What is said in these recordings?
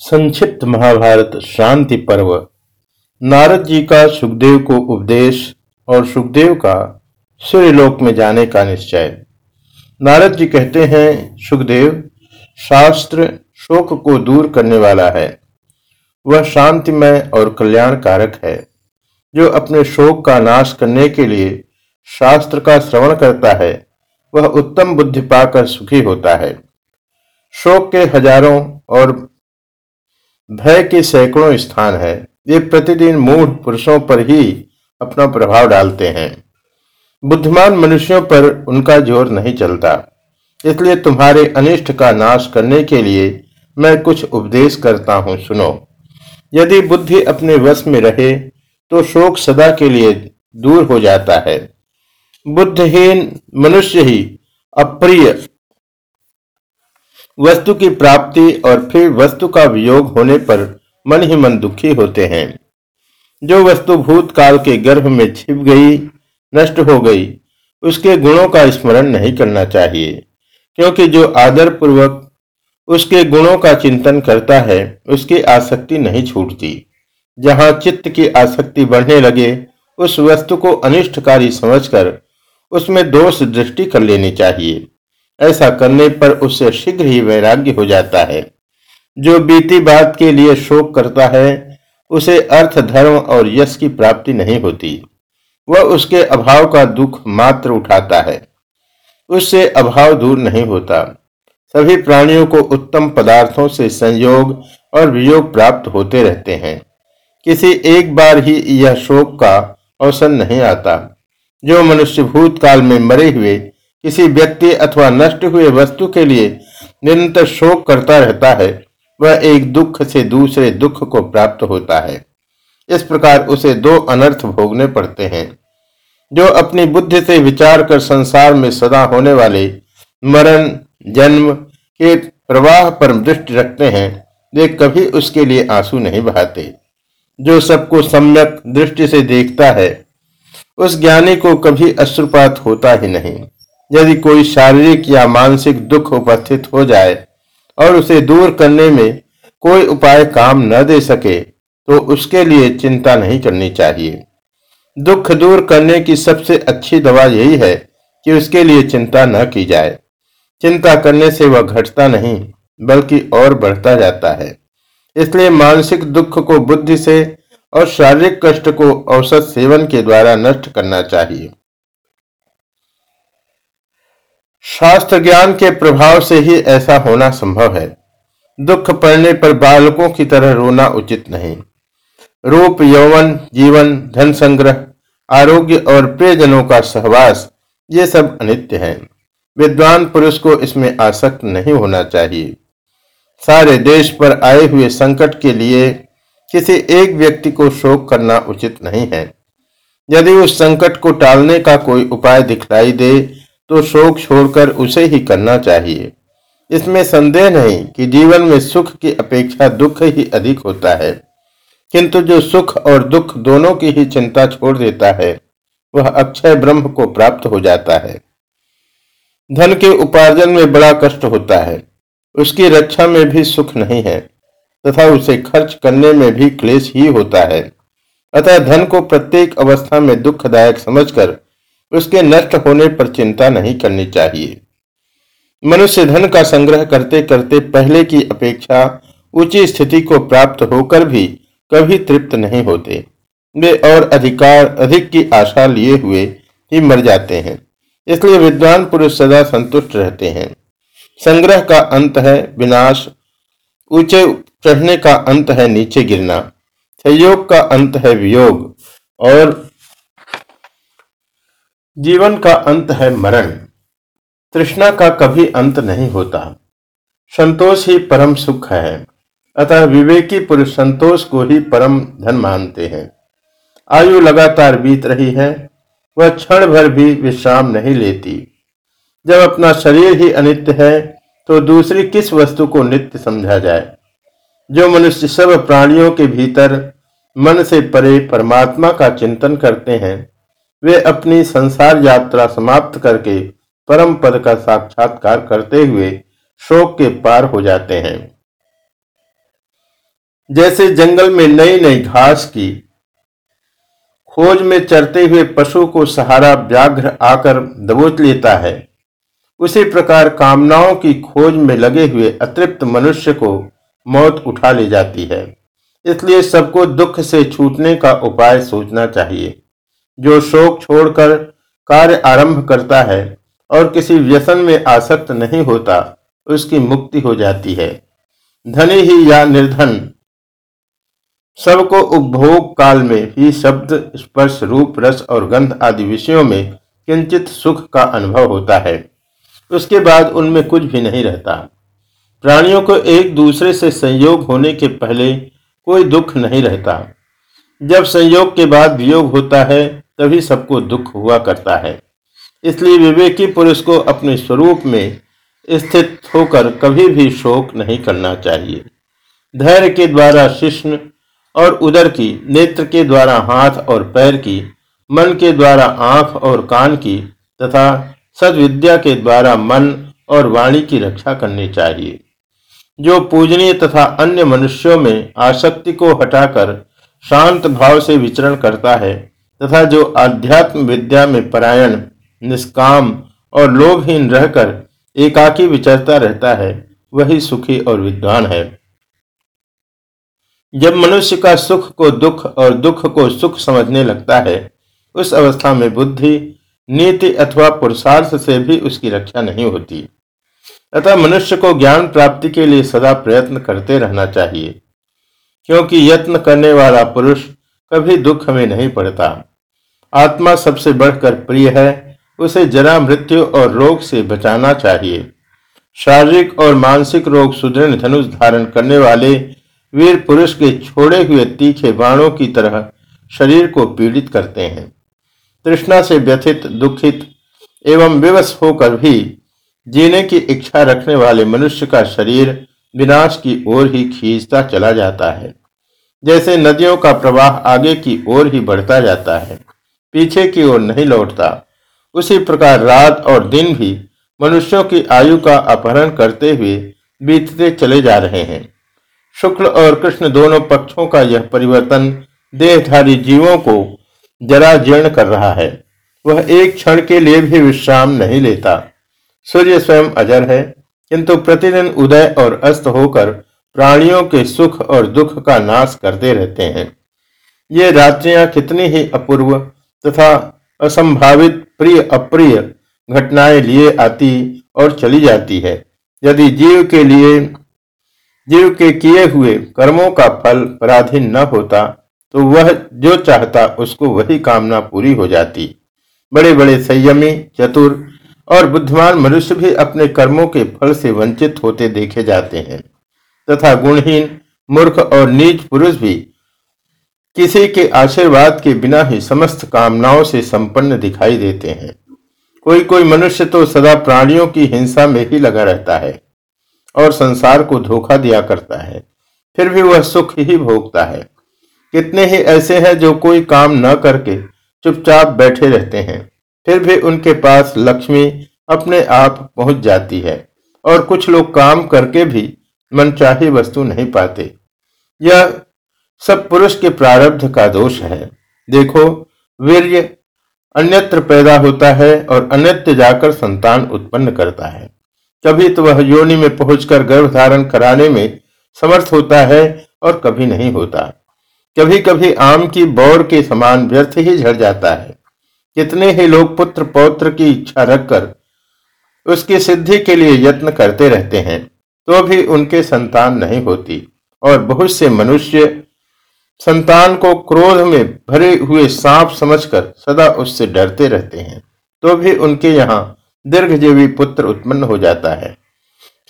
संक्षिप्त महाभारत शांति पर्व। नारद जी का सुखदेव को उपदेश और सुखदेव का सूर्यलोक में जाने का निश्चय। नारद जी कहते हैं, सुखदेव, शास्त्र शोक को दूर करने वाला है। वह शांतिमय और कल्याण कारक है, जो अपने शोक का नाश करने के लिए शास्त्र का श्रवण करता है, वह उत्तम बुद्धि पाकर सुखी होता है। शोक के हज़ारों और भय के सैकड़ों स्थान है। ये प्रतिदिन मूढ़ पुरुषों पर ही अपना प्रभाव डालते हैं। बुद्धिमान मनुष्यों पर उनका ज़ोर नहीं चलता। इसलिए तुम्हारे अनिष्ट का नाश करने के लिए मैं कुछ उपदेश करता हूँ, सुनो। यदि बुद्धि अपने वश में रहे तो शोक सदा के लिए दूर हो जाता है। बुद्धहीन मनुष्य ही अप्रिय वस्तु की प्राप्ति और फिर वस्तु का वियोग होने पर मन ही मन दुखी होते हैं। जो वस्तु भूतकाल के गर्भ में छिप गई, नष्ट हो गई, उसके गुणों का स्मरण नहीं करना चाहिए, क्योंकि जो आदर पूर्वक उसके गुणों का चिंतन करता है, उसकी आसक्ति नहीं छूटती। जहाँ चित्त की आसक्ति बढ़ने लगे, उस वस्तु को अनिष्टकारी समझकर उसमें दोष दृष्टि कर लेनी चाहिए। ऐसा करने पर उससे शीघ्र ही वैराग्य हो जाता है। जो बीती बात के लिए शोक करता है, उसे अर्थ, धर्म और यश की प्राप्ति नहीं होती। वह उसके अभाव का दुख मात्र उठाता है। उससे अभाव दूर नहीं होता। सभी प्राणियों को उत्तम पदार्थों से संयोग और वियोग प्राप्त होते रहते हैं। किसी एक बार ही यह शोक का अवसर नहीं आता। जो मनुष्य भूतकाल में मरे हुए किसी व्यक्ति अथवा नष्ट हुए वस्तु के लिए निरंतर शोक करता रहता है, वह एक दुख से दूसरे दुख को प्राप्त होता है। इस प्रकार उसे दो अनर्थ भोगने पड़ते हैं। जो अपनी बुद्धि से विचार कर संसार में सदा होने वाले मरण, जन्म के प्रवाह पर दृष्टि रखते हैं, वे कभी उसके लिए आँसू नहीं बहाते। जो सबको सम्यक दृष्टि से देखता है, उस ज्ञानी को कभी अश्रुपात होता ही नहीं। यदि कोई शारीरिक या मानसिक दुख उपस्थित हो जाए और उसे दूर करने में कोई उपाय काम न दे सके तो उसके लिए चिंता नहीं करनी चाहिए। दुख दूर करने की सबसे अच्छी दवा यही है कि उसके लिए चिंता न की जाए। चिंता करने से वह घटता नहीं, बल्कि और बढ़ता जाता है। इसलिए मानसिक दुख को बुद्धि से और शारीरिक कष्ट को औसत सेवन के द्वारा नष्ट करना चाहिए। शास्त्र ज्ञान के प्रभाव से ही ऐसा होना संभव है। दुख पड़ने पर बालकों की तरह रोना उचित नहीं। रूप, यौवन, जीवन, धन संग्रह, आरोग्य और प्रियजनों का सहवास, ये सब अनित्य हैं। विद्वान पुरुष को इसमें आसक्त नहीं होना चाहिए। सारे देश पर आए हुए संकट के लिए किसी एक व्यक्ति को शोक करना उचित नहीं है। यदि उस संकट को टालने का कोई उपाय दिखलाई दे तो शोक छोड़कर उसे ही करना चाहिए। इसमें संदेह नहीं कि जीवन में सुख की अपेक्षा दुख ही अधिक होता है। किंतु जो सुख और दुख दोनों की ही चिंता छोड़ देता है, वह अक्षय ब्रह्म को प्राप्त हो जाता है। धन के उपार्जन में बड़ा कष्ट होता है। उसकी रक्षा में भी सुख नहीं है, तथा उसे खर्च करने में भी क्लेश ही होता है। अतः धन को प्रत्येक अवस्था में दुखदायक समझकर उसके नष्ट होने पर चिंता नहीं करनी चाहिए। मनुष्य धन का संग्रह करते करते पहले की अपेक्षा ऊँची स्थिति को प्राप्त होकर भी कभी तृप्त नहीं होते। वे और अधिकार, अधिक की आशा लिए हुए ही मर जाते हैं। इसलिए विद्वान पुरुष सदा संतुष्ट रहते हैं। संग्रह का अंत है विनाश। ऊँचे चढ़ने का अंत है नीचे गिरना। संयोग का अंत है वियोग। और जीवन का अंत है मरण। तृष्णा का कभी अंत नहीं होता। संतोष ही परम सुख है। अतः विवेकी पुरुष संतोष को ही परम धन मानते हैं। आयु लगातार बीत रही है। वह क्षण भर भी विश्राम नहीं लेती। जब अपना शरीर ही अनित्य है तो दूसरी किस वस्तु को नित्य समझा जाए? जो मनुष्य सब प्राणियों के भीतर मन से परे परमात्मा का चिंतन करते हैं वे अपनी संसार यात्रा समाप्त करके परम पद का साक्षात्कार करते हुए शोक के पार हो जाते हैं। जैसे जंगल में नई नई घास की खोज में चरते हुए पशु को सहारा व्याघ्र आकर दबोच लेता है, उसी प्रकार कामनाओं की खोज में लगे हुए अतृप्त मनुष्य को मौत उठा ले जाती है। इसलिए सबको दुख से छूटने का उपाय सोचना चाहिए। जो शोक छोड़कर कार्य आरंभ करता है और किसी व्यसन में आसक्त नहीं होता, उसकी मुक्ति हो जाती है। धनी ही या निर्धन। सबको उपभोग काल में ही शब्द, स्पर्श, रूप, रस और गंध आदि विषयों में किंचित सुख का अनुभव होता है। उसके बाद उनमें कुछ भी नहीं रहता। प्राणियों को एक दूसरे से संयोग होने के पहले कोई दुख नहीं रहता। जब संयोग के बाद वियोग होता है, तभी सबको दुख हुआ करता है। इसलिए विवेकी पुरुष को अपने स्वरूप में स्थित होकर कभी भी शोक नहीं करना चाहिए। धैर्य के द्वारा शिष्ण और उदर की, नेत्र के द्वारा हाथ और पैर की, मन के द्वारा आँख और कान की, तथा सदविद्या के द्वारा मन और वाणी की रक्षा करनी चाहिए। जो पूजनीय तथा अन्य मनुष्यों में आसक्ति को हटाकर शांत भाव से विचरण करता है तथा जो आध्यात्म विद्या में परायण, निष्काम और लोभहीन रहकर एकाकी विचरता रहता है, वही सुखी और विद्वान है। जब मनुष्य का सुख को दुख और दुख को सुख समझने लगता है, उस अवस्था में बुद्धि, नीति अथवा पुरुषार्थ से भी उसकी रक्षा नहीं होती। अतः मनुष्य को ज्ञान प्राप्ति के लिए सदा प्रयत्न करते रहना चाहिए। क्योंकि यत्न करने वाला पुरुष कभी दुख में नहीं पड़ता। आत्मा सबसे बढ़कर प्रिय है, उसे जरा मृत्यु और रोग से बचाना चाहिए। शारीरिक और मानसिक रोग सुदृढ़ धनुष धारण करने वाले वीर पुरुष के छोड़े हुए तीखे बाणों की तरह शरीर को पीड़ित करते हैं। तृष्णा से व्यथित, दुखित एवं विवश होकर भी जीने की इच्छा रखने वाले मनुष्य का शरीर विनाश की ओर ही खींचता चला जाता है। जैसे नदियों का प्रवाह आगे की ओर ही बढ़ता जाता है, पीछे की ओर नहीं लौटता। उसी प्रकार रात और दिन भी मनुष्यों की आयु का अपहरण करते हुए बीतते चले जा रहे हैं। शुक्ल और कृष्ण दोनों पक्षों का यह परिवर्तन देहधारी जीवों को जरा जीर्ण कर रहा है। वह एक क्षण के लिए भी विश्राम नहीं लेता। सूर्य स्वयं अजर है, किंतु प्रतिदिन उदय और अस्त होकर प्राणियों के सुख और दुख का नाश करते रहते हैं। ये रात्रियाँ कितनी ही अपूर्व तथा असंभावित प्रिय अप्रिय घटनाएँ लिए आती और चली जाती है। यदि जीव के लिए, जीव के किए हुए कर्मों का फल पराधीन न होता तो वह जो चाहता उसको वही कामना पूरी हो जाती। बड़े बड़े संयमी, चतुर और बुद्धिमान मनुष्य भी अपने कर्मों के फल से वंचित होते देखे जाते हैं। तथा गुणहीन, मूर्ख और नीच पुरुष भी किसी के आशीर्वाद के बिना ही समस्त कामनाओं से संपन्न दिखाई देते हैं। कोई कोई मनुष्य तो सदा प्राणियों की हिंसा में ही लगा रहता है और संसार को धोखा दिया करता है। फिर भी वह सुख ही भोगता है। कितने ही ऐसे हैं जो कोई काम न करके चुपचाप बैठे रहते हैं। फिर भी उनके पास लक्ष्मी अपने आप पहुँच जाती है और कुछ लोग काम करके भी मनचाही वस्तु नहीं पाते। यह सब पुरुष के प्रारब्ध का दोष है। देखो, वीर्य अन्यत्र पैदा होता है और अन्यत्र जाकर संतान उत्पन्न करता है। कभी तो वह योनि में पहुंचकर गर्भ धारण कराने में समर्थ होता है और कभी नहीं होता। कभी कभी आम की बौर के समान व्यर्थ ही झड़ जाता है। कितने ही लोग पुत्र पौत्र की इच्छा रखकर उसकी सिद्धि के लिए यत्न करते रहते हैं। तो भी उनके संतान नहीं होती। और बहुत से मनुष्य संतान को क्रोध में भरे हुए सांप समझकर सदा उससे डरते रहते हैं। तो भी उनके यहाँ दीर्घजीवी पुत्र उत्पन्न हो जाता है।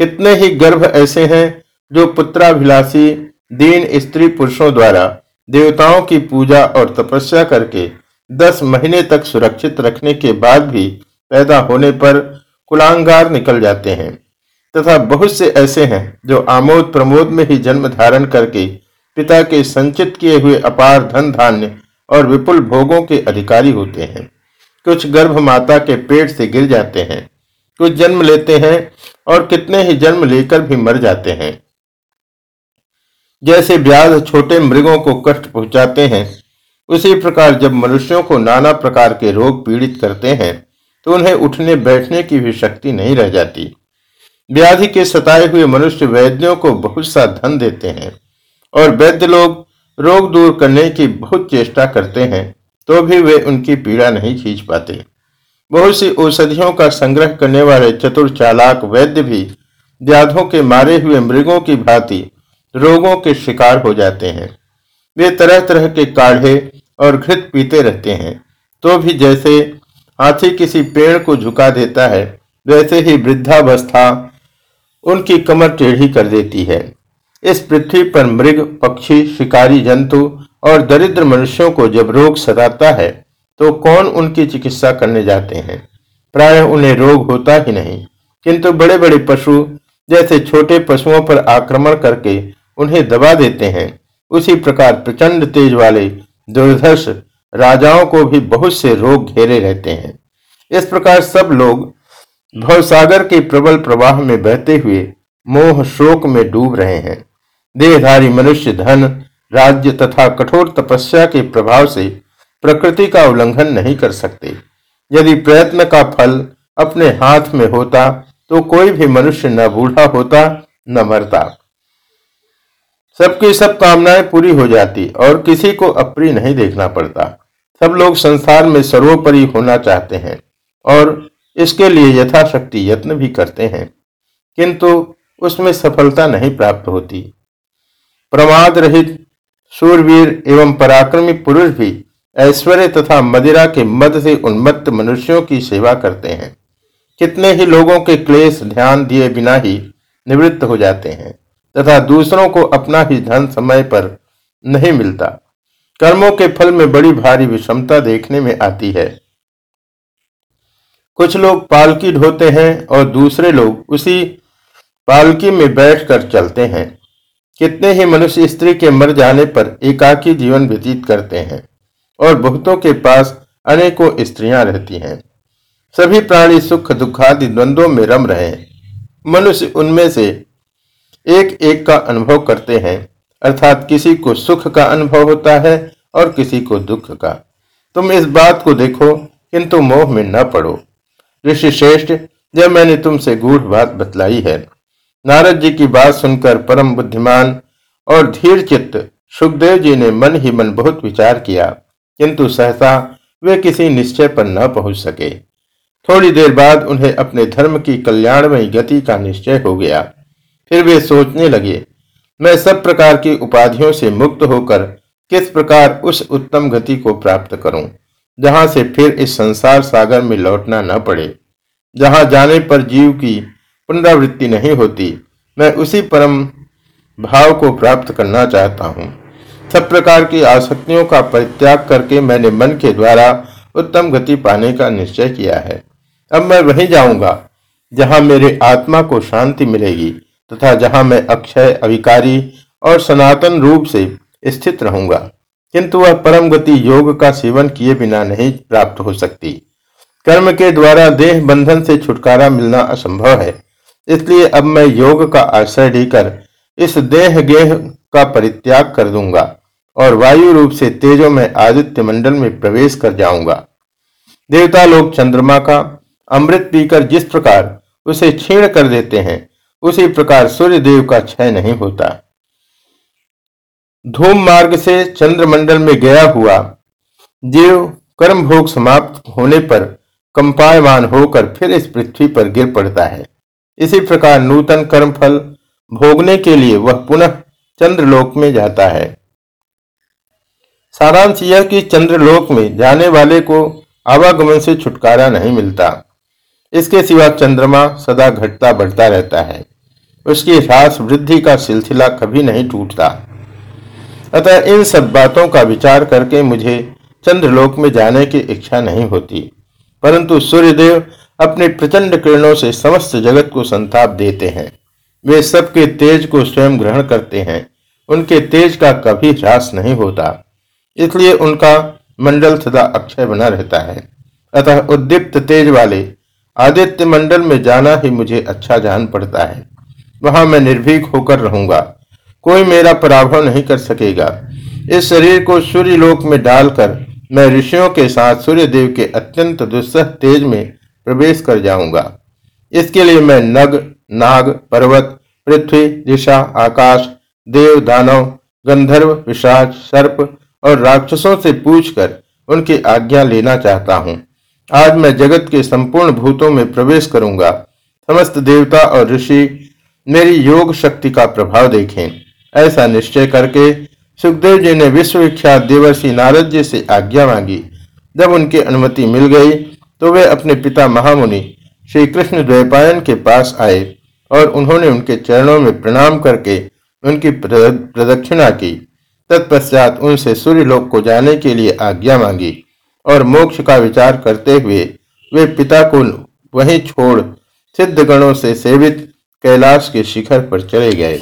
कितने ही गर्भ ऐसे हैं जो पुत्राभिलाषी दीन स्त्री पुरुषों द्वारा देवताओं की पूजा और तपस्या करके दस महीने तक सुरक्षित रखने के बाद भी पैदा होने पर कुलांगार निकल जाते हैं। तथा बहुत से ऐसे हैं जो आमोद प्रमोद में ही जन्म धारण करके पिता के संचित किए हुए अपार धन धान्य और विपुल भोगों के अधिकारी होते हैं। कुछ गर्भ माता के पेट से गिर जाते हैं, कुछ जन्म लेते हैं और कितने ही जन्म लेकर भी मर जाते हैं। जैसे ब्याज छोटे मृगों को कष्ट पहुंचाते हैं, उसी प्रकार जब मनुष्यों को नाना प्रकार के रोग पीड़ित करते हैं तो उन्हें उठने बैठने की भी शक्ति नहीं रह जाती। व्याधि के सताए हुए मनुष्य वैद्यों को बहुत सा धन देते हैं और वैद्य लोग रोग दूर करने की बहुत चेष्टा करते हैं तो भी वे उनकी पीड़ा नहीं खींच पाते। बहुत सी औषधियों का संग्रह करने वाले चतुर चालाक वैद्य भी व्याधों के मारे हुए मृगों की भांति रोगों के शिकार हो जाते हैं। वे तरह तरह के काढ़े और घृत पीते रहते हैं तो भी जैसे हाथी किसी पेड़ को झुका देता है, वैसे ही वृद्धावस्था उनकी कमर टेढ़ी कर देती है। इस पृथ्वी पर मृग, पक्षी, शिकारी, जंतु और दरिद्र मनुष्यों को जब रोग सताता है तो कौन उनकी चिकित्सा करने जाते हैं? प्राय उन्हें रोग होता ही नहीं। किंतु बड़े बड़े पशु, जैसे छोटे पशुओं पर आक्रमण करके उन्हें दबा देते हैं। उसी प्रकार प्रचंड तेज वाले, दुर्धर्ष राजाओं को भी बहुत से रोग घेरे रहते हैं। इस प्रकार सब लोग भवसागर के प्रबल प्रवाह में बहते हुए मोह शोक में डूब रहे हैं। देहधारी मनुष्य धन, राज्य तथा कठोर तपस्या के प्रभाव से प्रकृति का उल्लंघन नहीं कर सकते। यदि प्रयत्न का फल अपने हाथ में होता तो कोई भी मनुष्य न बूढ़ा होता, न मरता। सबकी सब कामनाएँ पूरी हो जाती और किसी को अप्रिय नहीं देखना पड़ता। सब लोग संसार में सर्वोपरि होना चाहते हैं और इसके लिए यथाशक्ति यत्न भी करते हैं, किंतु उसमें सफलता नहीं प्राप्त होती। प्रमाद रहित सूरवीर एवं पराक्रमी पुरुष भी ऐश्वर्य तथा मदिरा के मद से उन्मत्त मनुष्यों की सेवा करते हैं। कितने ही लोगों के क्लेश ध्यान दिए बिना ही निवृत्त हो जाते हैं, तथा दूसरों को अपना ही धन समय पर नहीं मिलता। कर्मों के फल में बड़ी भारी विषमता देखने में आती है। कुछ लोग पालकी ढोते हैं और दूसरे लोग उसी पालकी में बैठकर चलते हैं। कितने ही मनुष्य स्त्री के मर जाने पर एकाकी जीवन व्यतीत करते हैं और बहुतों के पास अनेकों स्त्रियाँ रहती हैं। सभी प्राणी सुख दुखादि द्वंद्वों में रम रहे मनुष्य उनमें से एक एक का अनुभव करते हैं, अर्थात किसी को सुख का अनुभव होता है और किसी को दुख का। तुम इस बात को देखो, किंतु मोह में न पड़ो। ऋषि श्रेष्ठ, जब मैंने तुमसे गूढ़ बात बतलाई है। नारद जी की बात सुनकर परम बुद्धिमान और धीर चित्त सुखदेव जी ने मन ही मन बहुत विचार किया, किंतु सहसा वे किसी निश्चय पर न पहुँच सके। थोड़ी देर बाद उन्हें अपने धर्म की कल्याणमयी गति का निश्चय हो गया। फिर वे सोचने लगे, मैं सब प्रकार की उपाधियों से मुक्त होकर किस प्रकार उस उत्तम गति को प्राप्त करूँ? जहाँ से फिर इस संसार सागर में लौटना न पड़े। जहाँ जाने पर जीव की पुनरावृत्ति नहीं होती, मैं उसी परम भाव को प्राप्त करना चाहता हूँ। सब प्रकार की आसक्तियों का परित्याग करके मैंने मन के द्वारा उत्तम गति पाने का निश्चय किया है। अब मैं वहीं जाऊँगा, जहाँ मेरे आत्मा को शांति मिलेगी तथा जहाँ मैं अक्षय, अविकारी और सनातन रूप से स्थित रहूँगा। किंतु वह परम गति योग का सेवन किए बिना नहीं प्राप्त हो सकती। कर्म के द्वारा देह बंधन से छुटकारा मिलना असंभव है। इसलिए अब मैं योग का आश्रय लेकर इस देह गेह का परित्याग कर दूँगा और वायु रूप से तेजो में आदित्य मंडल में प्रवेश कर जाऊँगा। देवता लोग चंद्रमा का अमृत पीकर जिस प्रकार उसे छीण कर देते हैं, उसी प्रकार सूर्य देव का क्षय नहीं होता। धूम मार्ग से चंद्रमंडल में गया हुआ जीव कर्म भोग समाप्त होने पर कंपायमान होकर फिर इस पृथ्वी पर गिर पड़ता है। इसी प्रकार नूतन कर्म फल भोगने के लिए वह पुनः चंद्रलोक में जाता है। सारांश यह कि चंद्रलोक में जाने वाले को आवागमन से छुटकारा नहीं मिलता। इसके सिवा चंद्रमा सदा घटता बढ़ता रहता है। उसकी ह्रास वृद्धि का सिलसिला कभी नहीं टूटता। अतः इन सब बातों का विचार करके मुझे चंद्रलोक में जाने की इच्छा नहीं होती। परंतु सूर्यदेव अपने प्रचंड किरणों से समस्त जगत को संताप देते हैं। वे सबके तेज को स्वयं ग्रहण करते हैं। उनके तेज का कभी ह्रास नहीं होता। इसलिए उनका मंडल सदा अक्षय बना रहता है। अतः उद्दीप्त तेज वाले आदित्य मंडल में जाना ही मुझे अच्छा जान पड़ता है। वहाँ मैं निर्भीक होकर रहूँगा। कोई मेरा पराभव नहीं कर सकेगा। इस शरीर को सूर्य लोक में डालकर मैं ऋषियों के साथ सूर्य देव के अत्यंत दुस्सह तेज में प्रवेश कर जाऊँगा। इसके लिए मैं नग, नाग, पर्वत, पृथ्वी, दिशा, आकाश, देव, दानव, गंधर्व विषाज सर्प और राक्षसों से पूछकर उनकी आज्ञा लेना चाहता हूँ। आज मैं जगत के संपूर्ण भूतों में प्रवेश करूँगा। समस्त देवता और ऋषि मेरी योग शक्ति का प्रभाव देखें। ऐसा निश्चय करके सुखदेव जी ने विश्वविख्यात देवर्षि नारद जी से आज्ञा मांगी। जब उनकी अनुमति मिल गई तो वे अपने पिता महामुनि श्री कृष्ण द्वैपायन के पास आए और उन्होंने उनके चरणों में प्रणाम करके उनकी प्रदक्षिणा की। तत्पश्चात उनसे सूर्यलोक को जाने के लिए आज्ञा मांगी और मोक्ष का विचार करते हुए वे पिता को वहीं छोड़ सिद्ध गणों से सेवित कैलाश के शिखर पर चले गए।